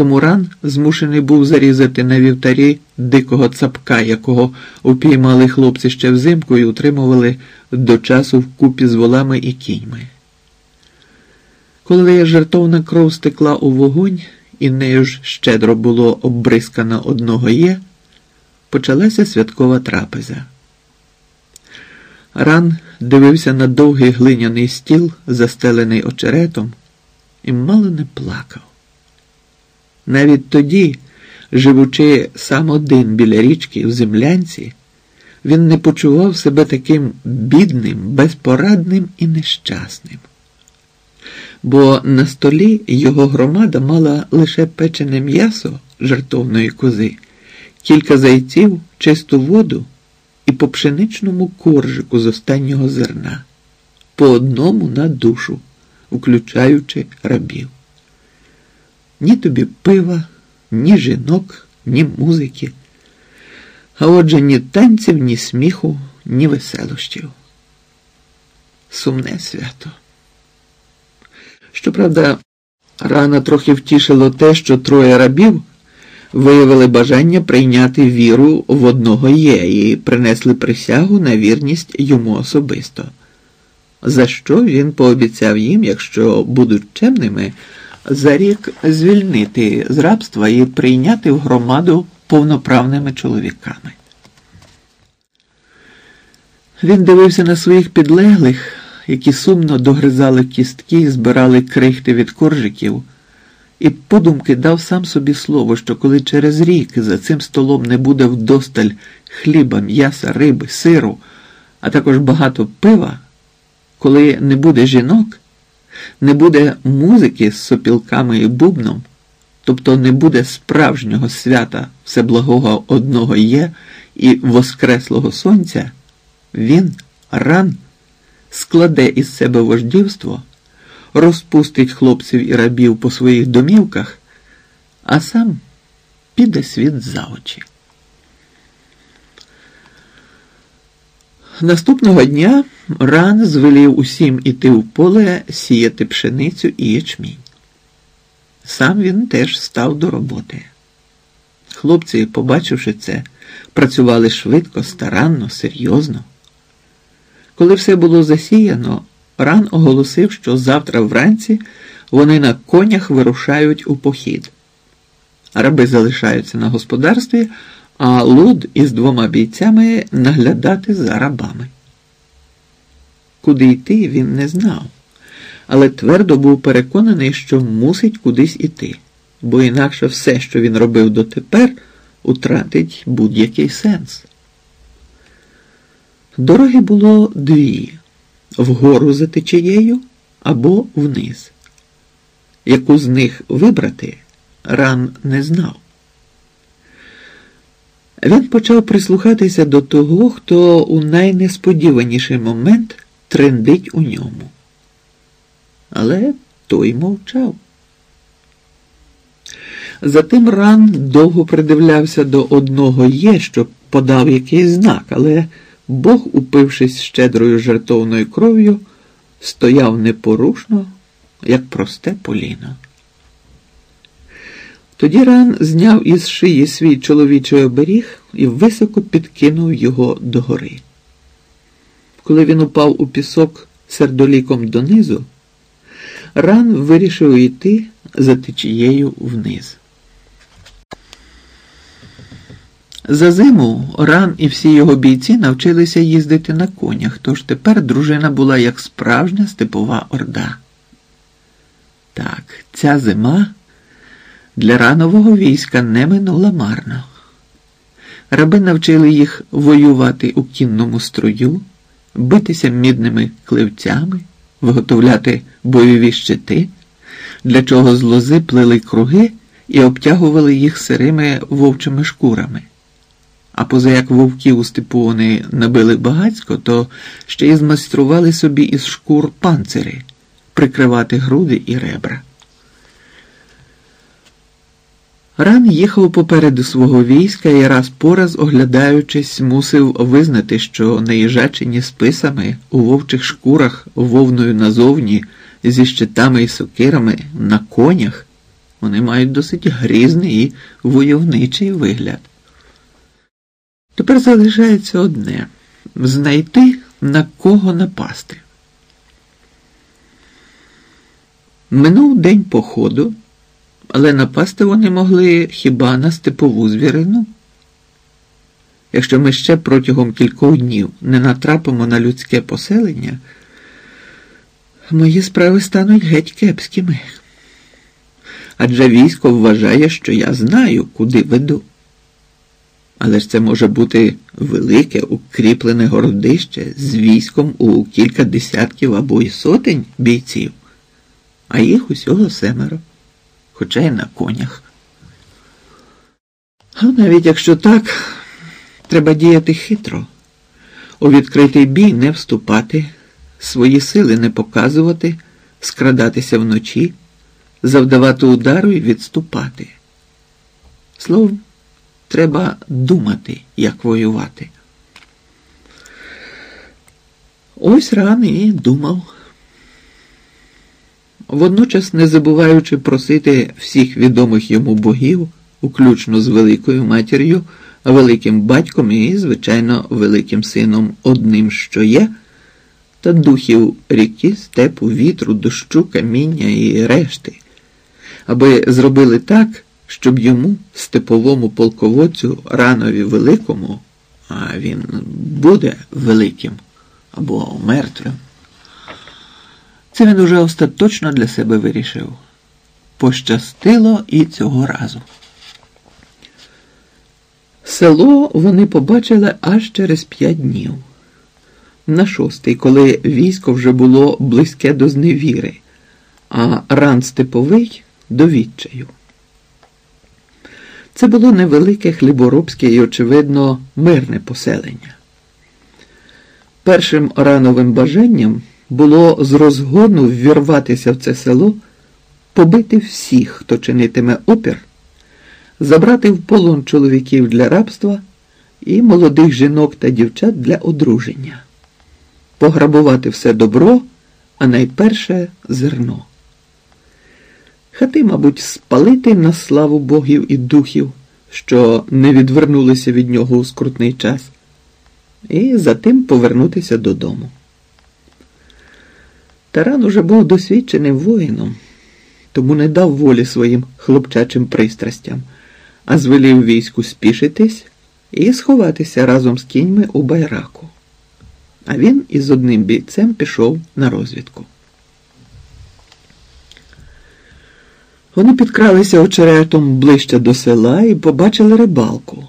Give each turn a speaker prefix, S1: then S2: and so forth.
S1: Тому ран змушений був зарізати на вівтарі дикого цапка, якого упіймали хлопці ще взимку і утримували до часу вкупі з волами і кіньми. Коли жартовна кров стекла у вогонь, і нею ж щедро було оббризкано одного є, почалася святкова трапеза. Ран дивився на довгий глиняний стіл, застелений очеретом, і мало не плакав. Навіть тоді, живучи сам один біля річки в землянці, він не почував себе таким бідним, безпорадним і нещасним. Бо на столі його громада мала лише печене м'ясо жартовної кози, кілька зайців, чисту воду і по пшеничному коржику з останнього зерна, по одному на душу, включаючи рабів. Ні тобі пива, ні жінок, ні музики, а отже, ні танців, ні сміху, ні веселощів. Сумне свято. Щоправда, рано трохи втішило те, що троє рабів виявили бажання прийняти віру в одного є і принесли присягу на вірність йому особисто, за що він пообіцяв їм, якщо будуть чемними, за рік звільнити з рабства і прийняти в громаду повноправними чоловіками. Він дивився на своїх підлеглих, які сумно догризали кістки збирали крихти від коржиків, і подумки дав сам собі слово, що коли через рік за цим столом не буде вдосталь хліба, м'яса, риби, сиру, а також багато пива, коли не буде жінок, не буде музики з сопілками і бубном, тобто не буде справжнього свята Всеблагого одного є і Воскреслого Сонця, він ран. Складе із себе вождівство, розпустить хлопців і рабів по своїх домівках, а сам піде світ за очі. Наступного дня ран звелів усім іти в поле сіяти пшеницю і ячмінь. Сам він теж став до роботи. Хлопці, побачивши це, працювали швидко, старанно, серйозно. Коли все було засіяно, ран оголосив, що завтра вранці вони на конях вирушають у похід. Раби залишаються на господарстві, а Луд із двома бійцями наглядати за рабами. Куди йти він не знав, але твердо був переконаний, що мусить кудись іти, бо інакше все, що він робив дотепер, утратить будь-який сенс. Дороги було дві вгору за течією або вниз. Яку з них вибрати, ран не знав. Він почав прислухатися до того, хто у найнесподіваніший момент трендить у ньому. Але той мовчав. Затим ран довго придивлявся до одного є, що подав якийсь знак, але Бог, упившись щедрою жертовною кров'ю, стояв непорушно, як просте поліно. Тоді ран зняв із шиї свій чоловічий оберіг і високо підкинув його догори. Коли він упав у пісок сердоліком донизу, ран вирішив йти за течією вниз. За зиму ран і всі його бійці навчилися їздити на конях, тож тепер дружина була як справжня степова орда. Так, ця зима для ранового війська не минула марно. Раби навчили їх воювати у кінному строю, битися мідними кливцями, виготовляти бойові щити, для чого з лози плели круги і обтягували їх сирими вовчими шкурами. А поза як вовків у степу вони набили багацько, то ще й змайстрували собі із шкур панцири, прикривати груди і ребра. Ран їхав попереду свого війська і раз по раз, оглядаючись, мусив визнати, що наїжачені списами у вовчих шкурах вовною назовні зі щитами і сокирами на конях Вони мають досить грізний і войовничий вигляд. Тепер залишається одне знайти на кого напасти. Минув день походу, але напасти вони могли хіба на степову звірину. Якщо ми ще протягом кількох днів не натрапимо на людське поселення, мої справи стануть геть кепськими. Адже військо вважає, що я знаю, куди веду. Але ж це може бути велике укріплене городище з військом у кілька десятків або й сотень бійців, а їх усього семеро, хоча й на конях. А навіть якщо так, треба діяти хитро, у відкритий бій не вступати, свої сили не показувати, скрадатися вночі, завдавати удару і відступати. Словом, Треба думати, як воювати. Ось ран і думав. Водночас не забуваючи просити всіх відомих йому богів, включно з великою матір'ю, великим батьком і, звичайно, великим сином одним, що є, та духів ріки, степу, вітру, дощу, каміння і решти, аби зробили так щоб йому, степовому полководцю ранові великому, а він буде великим або мертвим, це він уже остаточно для себе вирішив. Пощастило і цього разу. Село вони побачили аж через п'ять днів. На шостий, коли військо вже було близьке до зневіри, а ран степовий до відчаю. Це було невелике хліборобське і, очевидно, мирне поселення. Першим рановим бажанням було з розгону ввірватися в це село, побити всіх, хто чинитиме опір, забрати в полон чоловіків для рабства і молодих жінок та дівчат для одруження, пограбувати все добро, а найперше зерно. Хати, мабуть, спалити на славу богів і духів, що не відвернулися від нього у скрутний час, і затим повернутися додому. Таран уже був досвідченим воїном, тому не дав волі своїм хлопчачим пристрастям, а звелів війську спішитись і сховатися разом з кіньми у байраку. А він із одним бійцем пішов на розвідку. Вони підкралися очеретом ближче до села і побачили рибалку.